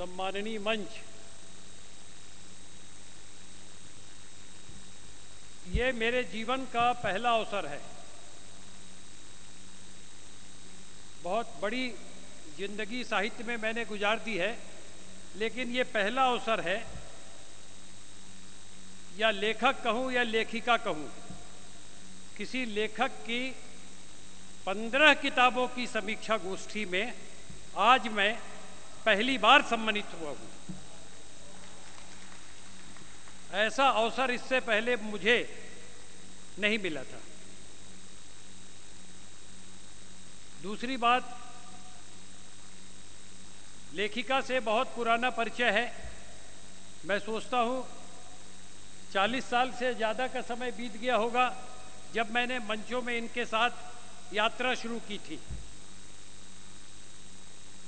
सम्माननीय मंच। ये मेरे जीवन का पहला अवसर है। बहुत बड़ी ज़िंदगी साहित्य में मैंने गुजार दी है, लेकिन ये पहला अवसर है, या लेखक कहूँ या लेखिका कहूँ, किसी लेखक की पंद्रह किताबों की समीक्षा गोष्ठी में आज मैं पहली बार सम्मानित हुआ हूँ। ऐसा अवसर इससे पहले मुझे नहीं मिला था। दूसरी बात, लेखिका से बहुत पुराना परिचय है। मैं सोचता हूँ 40 साल से ज़्यादा का समय बीत गया होगा जब मैंने मंचों में इनके साथ यात्रा शुरू की थी।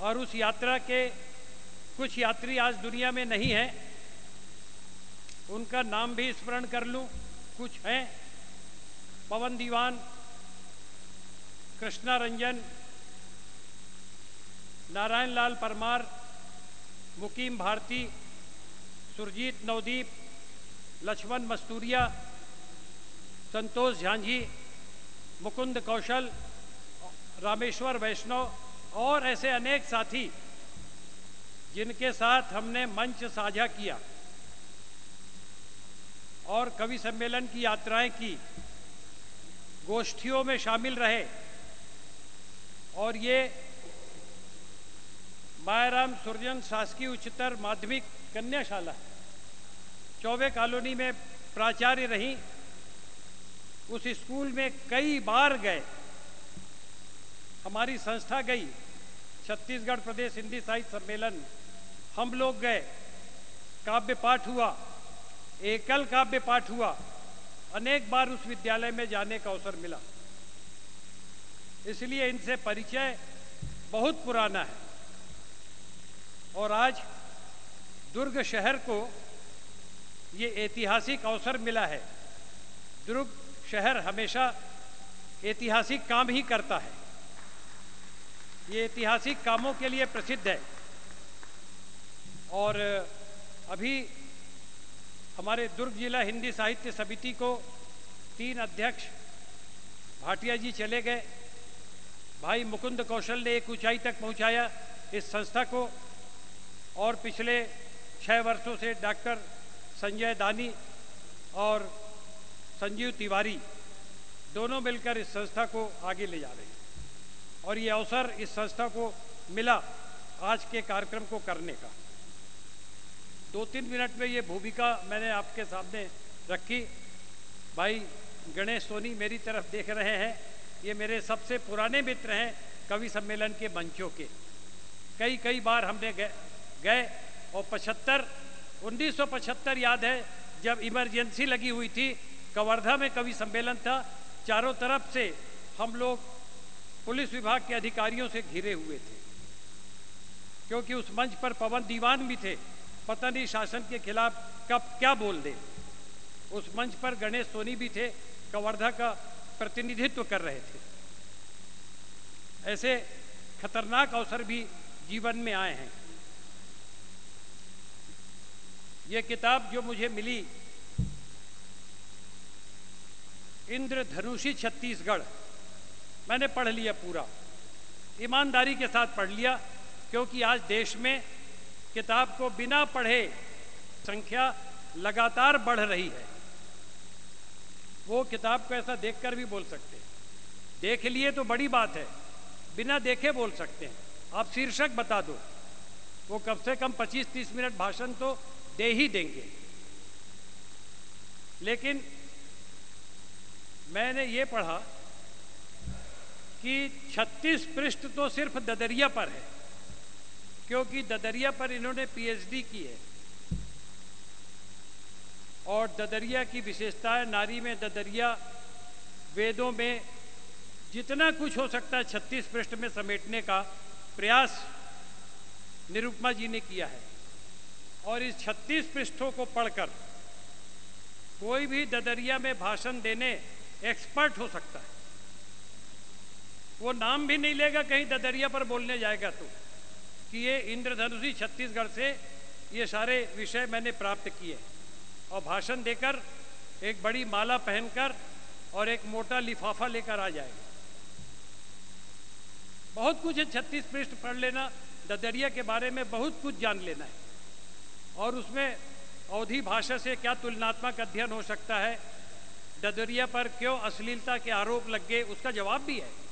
और उस यात्रा के कुछ यात्री आज दुनिया में नहीं हैं। उनका नाम भी स्मरण कर लूँ। कुछ हैं। पवन दीवान, कृष्णा रंजन, नारायण लाल परमार, मुकीम भारती, सुरजीत नवदीप, लक्ष्मण मस्तूरिया, संतोष झांझी, मुकुंद कौशल, रामेश्वर वैष्णव और ऐसे अनेक साथी जिनके साथ हमने मंच साझा किया और कवि सम्मेलन की यात्राएँ की, गोष्ठियों में शामिल रहे। और ये मायाराम सुरजन शासकीय उच्चतर माध्यमिक कन्याशाला चौबे कॉलोनी में प्राचार्य रही। उस स्कूल में कई बार गए। हमारी संस्था गई। छत्तीसगढ़ प्रदेश हिंदी साहित्य सम्मेलन, हम लोग गए। काव्य पाठ हुआ, एकल काव्य पाठ हुआ। अनेक बार उस विद्यालय में जाने का अवसर मिला। इसलिए इनसे परिचय बहुत पुराना है। और आज दुर्ग शहर को ये ऐतिहासिक अवसर मिला है। दुर्ग शहर हमेशा ऐतिहासिक काम ही करता है। ये ऐतिहासिक कामों के लिए प्रसिद्ध है। और अभी हमारे दुर्ग जिला हिंदी साहित्य समिति को तीन अध्यक्ष भाटिया जी चले गए। भाई मुकुंद कौशल ने एक ऊंचाई तक पहुँचाया इस संस्था को और पिछले छः वर्षों से डॉक्टर संजय दानी और संजीव तिवारी दोनों मिलकर इस संस्था को आगे ले जा रहे हैं। और ये अवसर इस संस्था को मिला आज के कार्यक्रम को करने का। दो तीन मिनट में ये भूमिका मैंने आपके सामने रखी। भाई गणेश सोनी मेरी तरफ़ देख रहे हैं। ये मेरे सबसे पुराने मित्र हैं कवि सम्मेलन के मंचों के। कई कई बार हमने गए गए और पचहत्तर, उन्नीस याद है, जब इमरजेंसी लगी हुई थी, कवर्धा में कवि सम्मेलन था। चारों तरफ़ से हम लोग पुलिस विभाग के अधिकारियों से घिरे हुए थे। क्योंकि उस मंच पर पवन दीवान भी थे, पता नहीं शासन के खिलाफ कब क्या बोल दे। उस मंच पर गणेश सोनी भी थे, कवर्धा का प्रतिनिधित्व कर रहे थे। ऐसे खतरनाक अवसर भी जीवन में आए हैं। ये किताब जो मुझे मिली, इंद्रधनुषी छत्तीसगढ़ मैंने पढ़ लिया पूरा। ईमानदारी के साथ पढ़ लिया, क्योंकि आज देश में किताब को बिना पढ़े संख्या लगातार बढ़ रही है। वो किताब को ऐसा देखकर भी बोल सकते हैं। देख लिए तो बड़ी बात है, बिना देखे बोल सकते हैं। आप शीर्षक बता दो। वो कम से कम 25-30 मिनट भाषण तो दे ही देंगे। लेकिन मैंने ये पढ़ा कि 36 पृष्ठ तो सिर्फ़ ददरिया पर है, क्योंकि ददरिया पर इन्होंने पीएचडी की है। और ददरिया की विशेषताएँ नारी में ददरिया, वेदों में जितना कुछ हो सकता है छत्तीस पृष्ठ में समेटने का प्रयास निरुपमा जी ने किया है। और इस छत्तीस पृष्ठों को पढ़कर कोई भी ददरिया में भाषण देने एक्सपर्ट हो सकता है। वो नाम भी नहीं लेगा, कहीं ददरिया पर बोलने जाएगा तो। कि ये इंद्रधनुषी छत्तीसगढ़ से ये सारे विषय मैंने प्राप्त किए। और भाषण देकर एक बड़ी माला पहनकर और एक मोटा लिफाफा लेकर आ जाएगा। बहुत कुछ है छत्तीस पृष्ठ पढ़ लेना, ददरिया के बारे में बहुत कुछ जान लेना है। और उसमें अवधि भाषा से क्या तुलनात्मक अध्ययन हो सकता है? ददरिया पर क्यों अश्लीलता के आरोप लग गए? उसका जवाब भी है।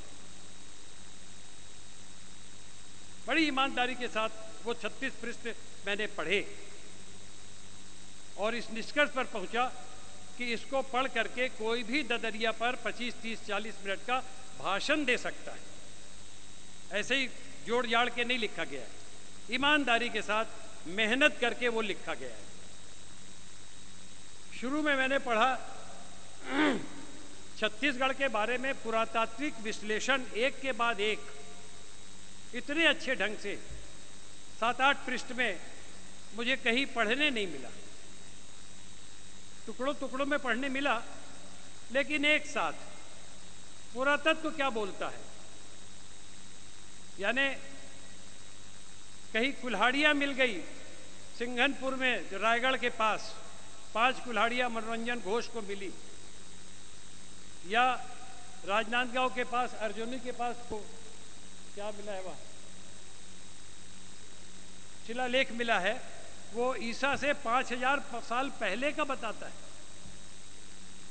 बड़ी ईमानदारी के साथ वो 36 पृष्ठ मैंने पढ़े और इस निष्कर्ष पर पहुँचा कि इसको पढ़ करके कोई भी ददरिया पर 25, 30, 40 मिनट का भाषण दे सकता है। ऐसे ही जोड़ जाड़ के नहीं लिखा गया है। ईमानदारी के साथ मेहनत करके वो लिखा गया है। शुरू में मैंने पढ़ा छत्तीसगढ़ के बारे में पुरातात्विक विश्लेषण एक के बाद एक। इतने अच्छे ढंग से सात आठ पृष्ठ में मुझे कहीं पढ़ने नहीं मिला। टुकड़ों टुकड़ों में पढ़ने मिला, लेकिन एक साथ, पुरातत्व क्या बोलता है? यानी कहीं कुल्हाड़ियाँ मिल गई, सिंघनपुर में जो रायगढ़ के पास पाँच कुल्हाड़ियाँ मनोरंजन घोष को मिली, या राजनांदगांव के पास अर्जुनी के पास को क्या मिला है वहाँ? शिलालेख मिला है। वो ईसा से पाँच हज़ार साल पहले का बताता है।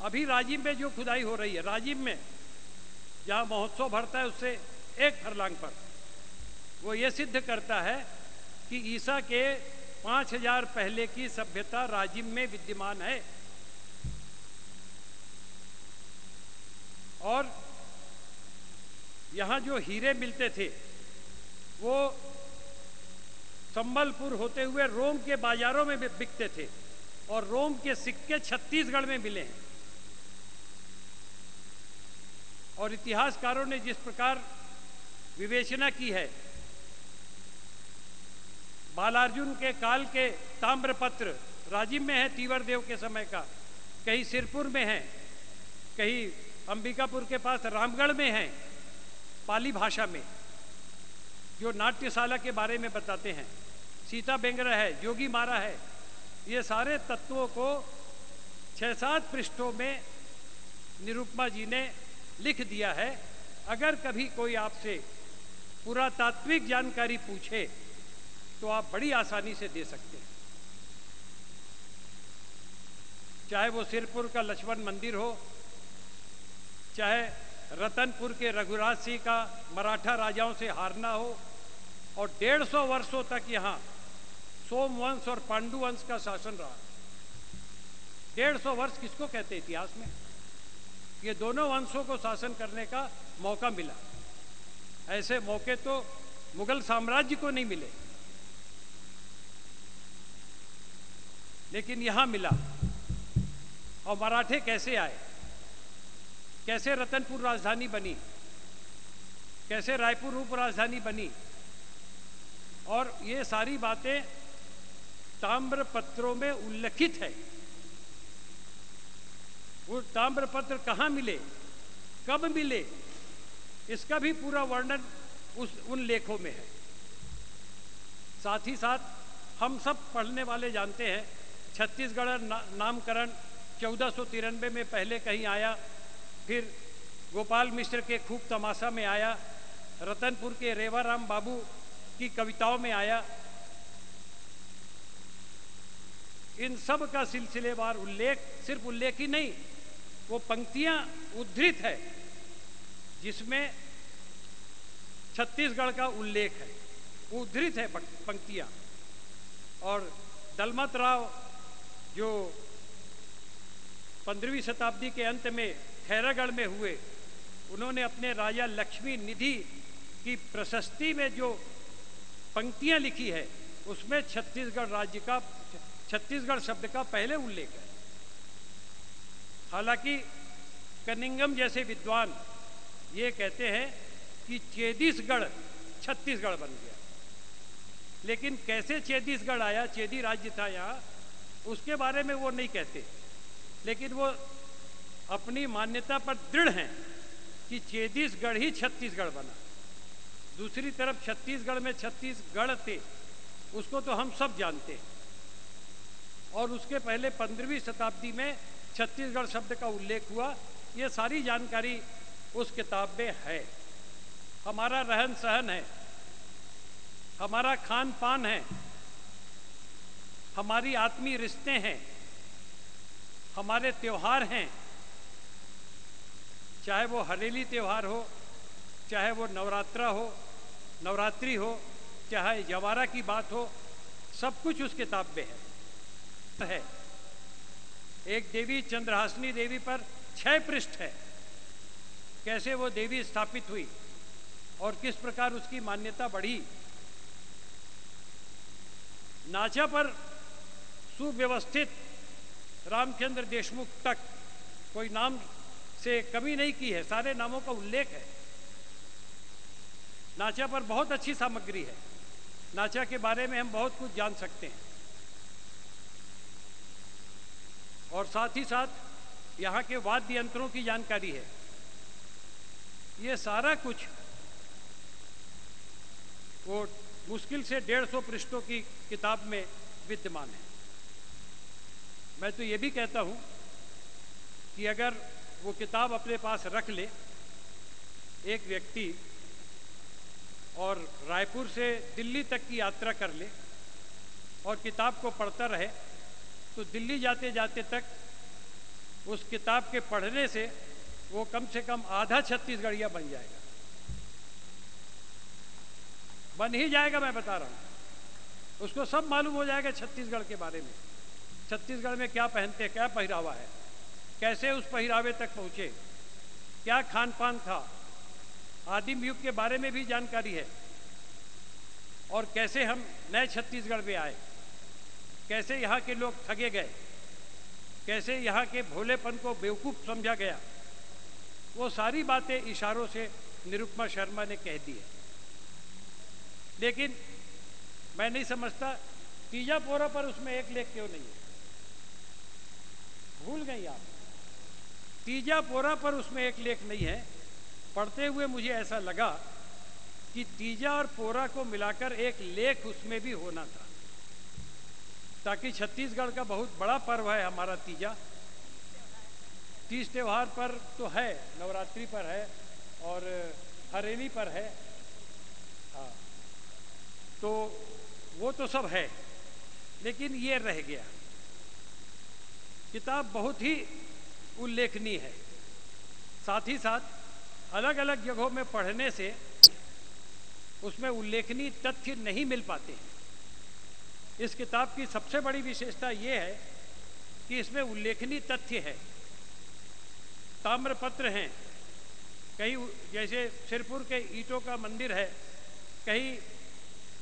अभी राजीव में जो खुदाई हो रही है राजीव में जहाँ महोत्सव भरता है, उससे एक फरलांग पर। वो ये सिद्ध करता है कि ईसा के पाँच हज़ार पहले की सभ्यता राजीव में विद्यमान है। और यहाँ जो हीरे मिलते थे, वो संबलपुर होते हुए रोम के बाजारों में बिकते थे और रोम के सिक्के छत्तीसगढ़ में मिले हैं। और इतिहासकारों ने जिस प्रकार विवेचना की है, बालार्जुन के काल के ताम्रपत्र राजीव में है, तीवर देव के समय का, कहीं सिरपुर में है, कहीं अंबिकापुर के पास रामगढ़ में है पाली भाषा में, जो नाट्यशाला के बारे में बताते हैं। सीता बेंगरा है, जोगी मारा है, ये सारे तत्वों को छह सात पृष्ठों में निरुपमा जी ने लिख दिया है। अगर कभी कोई आपसे पुरातात्विक जानकारी पूछे तो आप बड़ी आसानी से दे सकते हैं। चाहे वो सिरपुर का लक्ष्मण मंदिर हो, चाहे रतनपुर के रघुराज सिंह का मराठा राजाओं से हारना हो और डेढ़ सौ वर्षों तक यहाँ सोमवंश और पांडु वंश का शासन रहा। डेढ़ सौ वर्ष किसको कहते इतिहास में? ये दोनों वंशों को शासन करने का मौका मिला। ऐसे मौके तो मुगल साम्राज्य को नहीं मिले। लेकिन यहाँ मिला। और मराठे कैसे आए? कैसे रतनपुर राजधानी बनी? कैसे रायपुर उप राजधानी बनी? और ये सारी बातें ताम्र पत्रों में उल्लिखित है। वो ताम्र पत्र कहाँ मिले? कब मिले? इसका भी पूरा वर्णन उस, उन लेखों में है। साथ ही साथ हम सब पढ़ने वाले जानते हैं, छत्तीसगढ़ नामकरण चौदह में पहले कहीं आया फिर गोपाल मिश्र के खूब तमाशा में आया, रतनपुर के रेवाराम बाबू की कविताओं में आया। इन सब का सिलसिलेवार उल्लेख, सिर्फ़ उल्लेख ही नहीं, वो पंक्तियाँ उद्धृत है, जिसमें छत्तीसगढ़ का उल्लेख है। उद्धृत है पंक्तियाँ। और दलमत राव जो पंद्रहवीं शताब्दी के अंत में खैरागढ़ में हुए, उन्होंने अपने राजा लक्ष्मी निधि की प्रशस्ति में जो पंक्तियाँ लिखी है, उसमें छत्तीसगढ़ राज्य का, छत्तीसगढ़ शब्द का पहले उल्लेख है। हालाँकि कनिंगम जैसे विद्वान ये कहते हैं कि चेदीसगढ़ छत्तीसगढ़ बन गया। लेकिन कैसे चेदीसगढ़ आया, चेदी राज्य था यहाँ, उसके बारे में वो नहीं कहते। लेकिन वो अपनी मान्यता पर दृढ़ हैं कि चेतीसगढ़ ही छत्तीसगढ़ बना। दूसरी तरफ़ छत्तीसगढ़ में छत्तीसगढ़ थे, उसको तो हम सब जानते हैं। और उसके पहले पंद्रहवीं शताब्दी में छत्तीसगढ़ शब्द का उल्लेख हुआ, ये सारी जानकारी उस किताब में है। हमारा रहन सहन है, हमारा खान पान है, हमारी आत्मीय रिश्ते हैं, हमारे त्यौहार हैं चाहे वो हरेली त्यौहार हो, चाहे वो नवरात्रा हो, नवरात्रि हो, चाहे जवारा की बात हो, सब कुछ उस किताब में है। है। एक देवी चंद्रहासनी देवी पर छह पृष्ठ है। कैसे वो देवी स्थापित हुई और किस प्रकार उसकी मान्यता बढ़ी, नाचा पर सुव्यवस्थित रामचंद्र देशमुख तक कोई नाम से कमी नहीं की है, सारे नामों का उल्लेख है। नाचा पर बहुत अच्छी सामग्री है। नाचा के बारे में हम बहुत कुछ जान सकते हैं। और साथ ही साथ यहाँ के वाद्य यंत्रों की जानकारी है। ये सारा कुछ वो मुश्किल से डेढ़ सौ पृष्ठों की किताब में विद्यमान है। मैं तो ये भी कहता हूँ कि अगर वो किताब अपने पास रख ले। एक व्यक्ति और रायपुर से दिल्ली तक की यात्रा कर ले और किताब को पढ़ता रहे तो दिल्ली जाते जाते तक उस किताब के पढ़ने से वो कम से कम आधा छत्तीसगढ़िया बन जाएगा। बन ही जाएगा, मैं बता रहा हूँ। उसको सब मालूम हो जाएगा छत्तीसगढ़ के बारे में। छत्तीसगढ़ में क्या पहनते क्या पहरावा है। कैसे उस पहरावे तक पहुँचे? क्या खान पान था? आदिम युग के बारे में भी जानकारी है। और कैसे हम नए छत्तीसगढ़ में आए? कैसे यहाँ के लोग ठगे गए? कैसे यहाँ के भोलेपन को बेवकूफ़ समझा गया? वो सारी बातें इशारों से निरुपमा शर्मा ने कह दी है। लेकिन मैं नहीं समझता तीजा पोरा पर उसमें एक लेख क्यों नहीं है। भूल गई आप। तीजा पोरा पर उसमें एक लेख नहीं है। पढ़ते हुए मुझे ऐसा लगा कि तीजा और पोरा को मिलाकर एक लेख उसमें भी होना था। ताकि छत्तीसगढ़ का बहुत बड़ा पर्व है हमारा तीजा। तीज त्योहार पर तो है, नवरात्रि पर है और हरेली पर है। हाँ तो वो तो सब है, लेकिन ये रह गया। किताब बहुत ही उल्लेखनीय है। साथ ही साथ अलग अलग जगहों में पढ़ने से उसमें उल्लेखनीय तथ्य नहीं मिल पाते हैं। इस किताब की सबसे बड़ी विशेषता ये है कि इसमें उल्लेखनीय तथ्य है। ताम्रपत्र हैं। कहीं जैसे सिरपुर के ईटों का मंदिर है, कहीं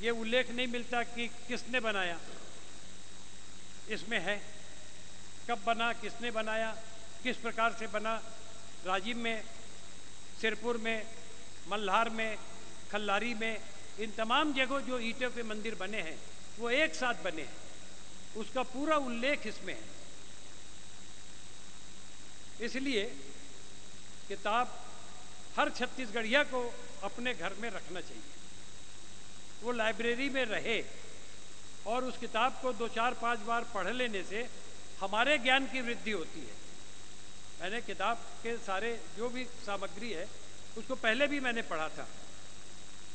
ये उल्लेख नहीं मिलता कि किसने बनाया। इसमें है, कब बना, किसने बनाया किस प्रकार से बना? राजीव में, सिरपुर में, मल्हार में, खल्लारी में, इन तमाम जगहों जो ईटों के मंदिर बने हैं, वो एक साथ बने हैं। उसका पूरा उल्लेख इसमें है। इसलिए किताब हर छत्तीसगढ़िया को अपने घर में रखना चाहिए। वो लाइब्रेरी में रहे और उस किताब को दो चार पाँच बार पढ़ लेने से हमारे ज्ञान की वृद्धि होती है। मैंने किताब के सारे जो भी सामग्री है, उसको पहले भी मैंने पढ़ा था।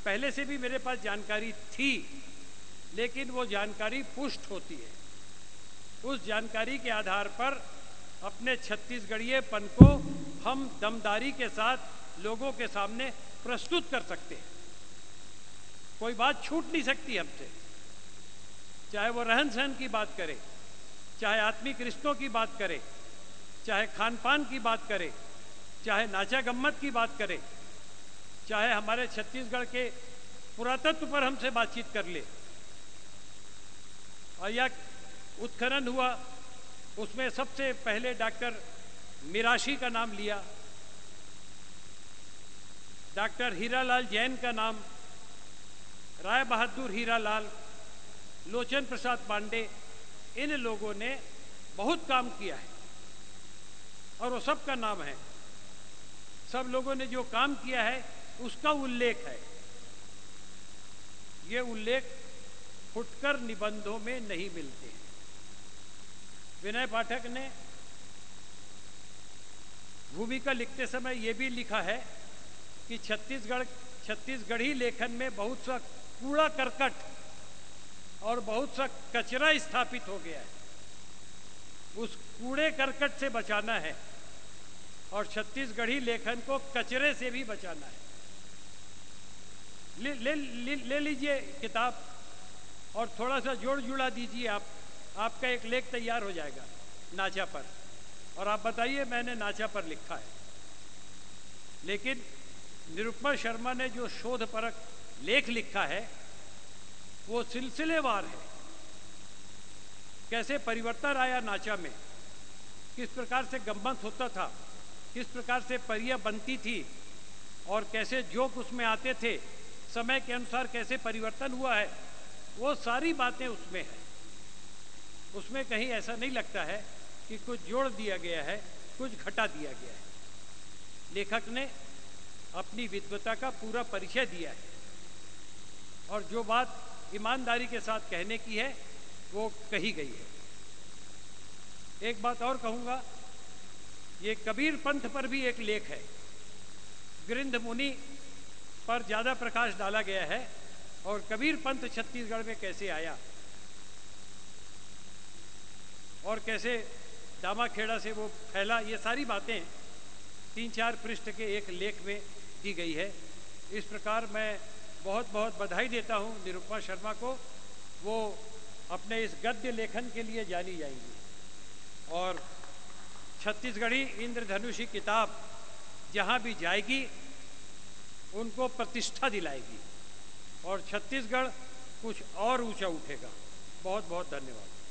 पहले से भी मेरे पास जानकारी थी, लेकिन वो जानकारी पुष्ट होती है। उस जानकारी के आधार पर अपने छत्तीसगढ़ीयपन को हम दमदारी के साथ लोगों के सामने प्रस्तुत कर सकते हैं। कोई बात छूट नहीं सकती हमसे। चाहे वो रहन सहन की बात करे, चाहे आत्मिक रिश्तों की बात करे चाहे खान पान की बात करें, चाहे नाचा गम्मत की बात करें, चाहे हमारे छत्तीसगढ़ के पुरातत्व पर हमसे बातचीत कर ले। और यह उत्खनन हुआ, उसमें सबसे पहले डॉक्टर मिराशी का नाम लिया, डॉक्टर हीरालाल जैन का नाम, राय बहादुर हीरालाल, लोचन प्रसाद पांडे, इन लोगों ने बहुत काम किया है। और वो सबका नाम है। सब लोगों ने जो काम किया है, उसका उल्लेख है। ये उल्लेख फुटकर निबंधों में नहीं मिलते हैं। विनय पाठक ने भूमिका लिखते समय यह भी लिखा है कि छत्तीसगढ़, छत्तीसगढ़ी लेखन में बहुत सा कूड़ा करकट और बहुत सा कचरा स्थापित हो गया है। उस कूड़े करकट से बचाना है। और छत्तीसगढ़ी लेखन को कचरे से भी बचाना है। ले ले, ले, ले लीजिए किताब और थोड़ा सा जोड़ जुड़ा दीजिए आप। आपका एक लेख तैयार हो जाएगा नाचा पर। और आप बताइए मैंने नाचा पर लिखा है। लेकिन निरुपमा शर्मा ने जो शोध परक लेख लिखा है वो सिलसिलेवार है। कैसे परिवर्तन आया नाचा में? किस प्रकार से गम्मत होता था? किस प्रकार से परिया बनती थी और कैसे जोक उसमें आते थे, समय के अनुसार कैसे परिवर्तन हुआ है, वो सारी बातें उसमें है। उसमें कहीं ऐसा नहीं लगता है कि कुछ जोड़ दिया गया है, कुछ घटा दिया गया है। लेखक ने अपनी विद्वता का पूरा परिचय दिया है और जो बात ईमानदारी के साथ कहने की है, वो कही गई है। एक बात और कहूँगा ये कबीर पंथ पर भी एक लेख है। गृंध मुनि पर ज़्यादा प्रकाश डाला गया है और कबीर पंथ छत्तीसगढ़ में कैसे आया और कैसे दामाखेड़ा से वो फैला, ये सारी बातें तीन चार पृष्ठ के एक लेख में दी गई है। इस प्रकार मैं बहुत बहुत बधाई देता हूँ निरुपमा शर्मा को। वो अपने इस गद्य लेखन के लिए जानी जाएँगी। और छत्तीसगढ़ी इंद्रधनुषी किताब जहाँ भी जाएगी, उनको प्रतिष्ठा दिलाएगी। और छत्तीसगढ़ कुछ और ऊँचा उठेगा। बहुत बहुत धन्यवाद।